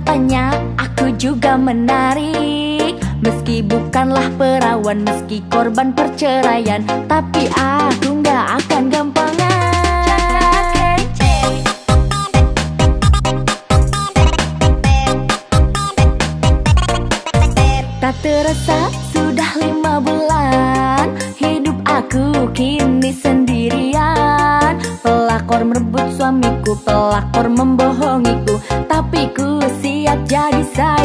katanya aku juga menarik. Meski bukanlah perawan, meski korban perceraian Tapi aku gak akan gampangan. Tak terasa sudah lima bulan. Hidup aku kini sendirian. Pelakor merebut suamiku, pelakor membohongiku. Tapi ku de Arissá